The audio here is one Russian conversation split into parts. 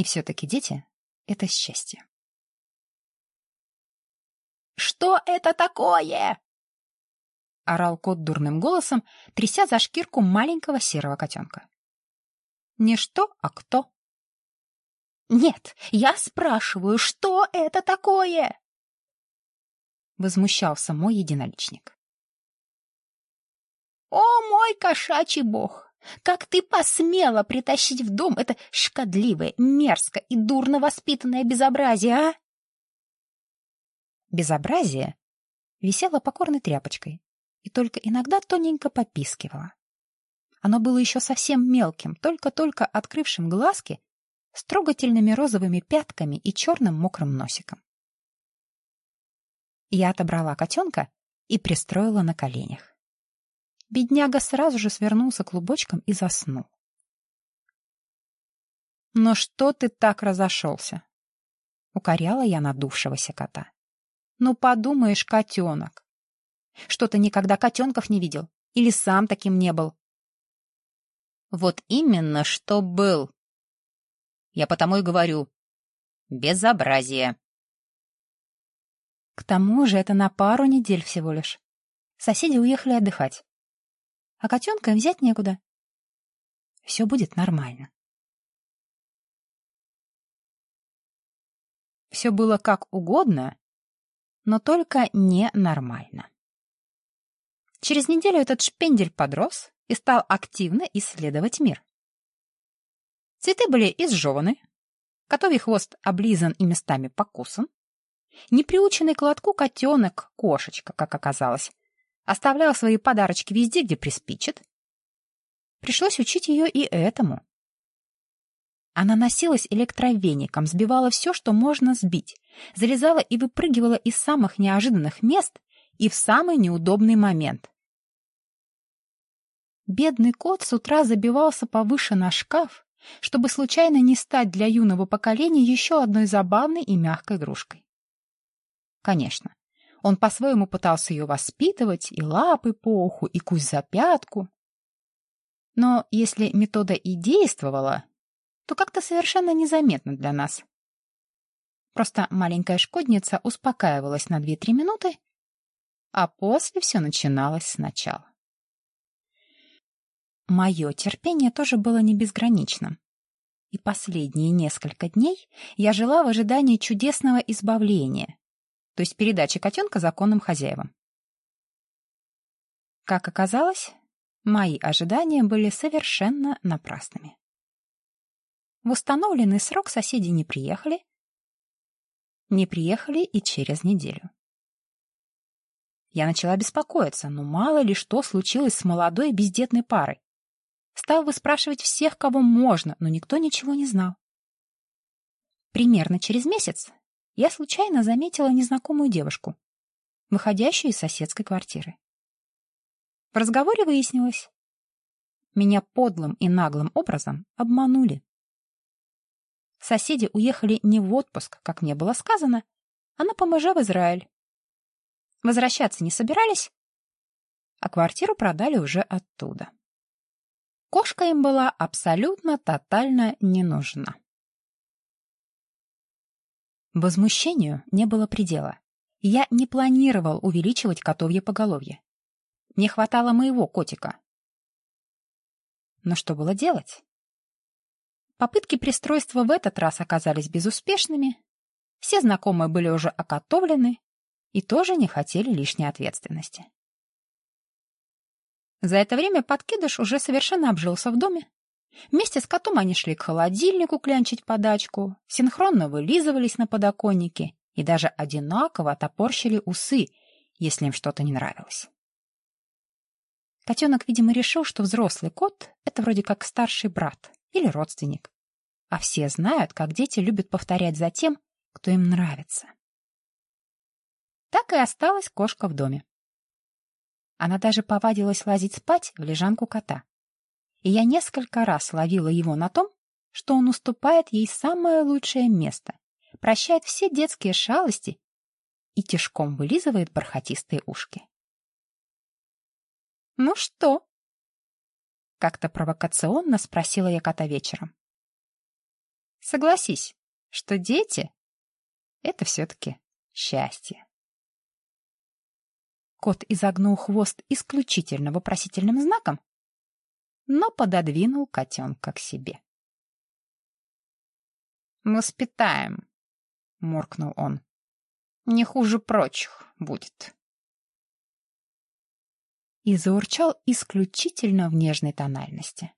И все-таки дети — это счастье. «Что это такое?» — орал кот дурным голосом, тряся за шкирку маленького серого котенка. «Не что, а кто?» «Нет, я спрашиваю, что это такое?» Возмущался мой единоличник. «О, мой кошачий бог! Как ты посмела притащить в дом это шкодливое, мерзкое и дурно воспитанное безобразие, а?» Безобразие висело покорной тряпочкой и только иногда тоненько попискивало. Оно было еще совсем мелким, только-только открывшим глазки с трогательными розовыми пятками и черным мокрым носиком. Я отобрала котенка и пристроила на коленях. Бедняга сразу же свернулся клубочком и заснул. «Но что ты так разошелся?» — укоряла я надувшегося кота. «Ну, подумаешь, котенок! Что ты никогда котенков не видел? Или сам таким не был?» «Вот именно, что был!» Я потому и говорю. Безобразие. К тому же это на пару недель всего лишь. Соседи уехали отдыхать. А котенка взять некуда. Все будет нормально. Все было как угодно, но только не нормально. Через неделю этот шпендель подрос и стал активно исследовать мир. Цветы были изжеваны, котовий хвост облизан и местами покусан. Неприученный к лотку котенок, кошечка, как оказалось, оставлял свои подарочки везде, где приспичит. Пришлось учить ее и этому. Она носилась электровеником, сбивала все, что можно сбить, залезала и выпрыгивала из самых неожиданных мест и в самый неудобный момент. Бедный кот с утра забивался повыше на шкаф, чтобы случайно не стать для юного поколения еще одной забавной и мягкой игрушкой. Конечно, он по-своему пытался ее воспитывать, и лапы по уху, и кусь за пятку. Но если метода и действовала, то как-то совершенно незаметно для нас. Просто маленькая шкодница успокаивалась на 2-3 минуты, а после все начиналось сначала. Мое терпение тоже было не безграничным. И последние несколько дней я жила в ожидании чудесного избавления, то есть передачи котенка законным хозяевам. Как оказалось, мои ожидания были совершенно напрасными. В установленный срок соседи не приехали, не приехали и через неделю. Я начала беспокоиться, но мало ли что случилось с молодой бездетной парой. Стал выспрашивать всех, кого можно, но никто ничего не знал. Примерно через месяц я случайно заметила незнакомую девушку, выходящую из соседской квартиры. В разговоре выяснилось. Меня подлым и наглым образом обманули. Соседи уехали не в отпуск, как мне было сказано, а на ПМЖ в Израиль. Возвращаться не собирались, а квартиру продали уже оттуда. Кошка им была абсолютно тотально не нужна. Возмущению не было предела. Я не планировал увеличивать котовье поголовье. Не хватало моего котика. Но что было делать? Попытки пристройства в этот раз оказались безуспешными. Все знакомые были уже окотовлены и тоже не хотели лишней ответственности. За это время подкидыш уже совершенно обжился в доме. Вместе с котом они шли к холодильнику клянчить подачку, синхронно вылизывались на подоконнике и даже одинаково топорщили усы, если им что-то не нравилось. Котенок, видимо, решил, что взрослый кот — это вроде как старший брат или родственник. А все знают, как дети любят повторять за тем, кто им нравится. Так и осталась кошка в доме. Она даже повадилась лазить спать в лежанку кота. И я несколько раз ловила его на том, что он уступает ей самое лучшее место, прощает все детские шалости и тишком вылизывает бархатистые ушки. «Ну что?» — как-то провокационно спросила я кота вечером. Согласись, что дети — это все-таки счастье. Кот изогнул хвост исключительно вопросительным знаком, но пододвинул котенка к себе. «Воспитаем», — моркнул он. «Не хуже прочих будет». И заурчал исключительно в нежной тональности.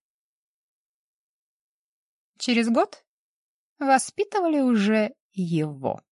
Через год воспитывали уже его.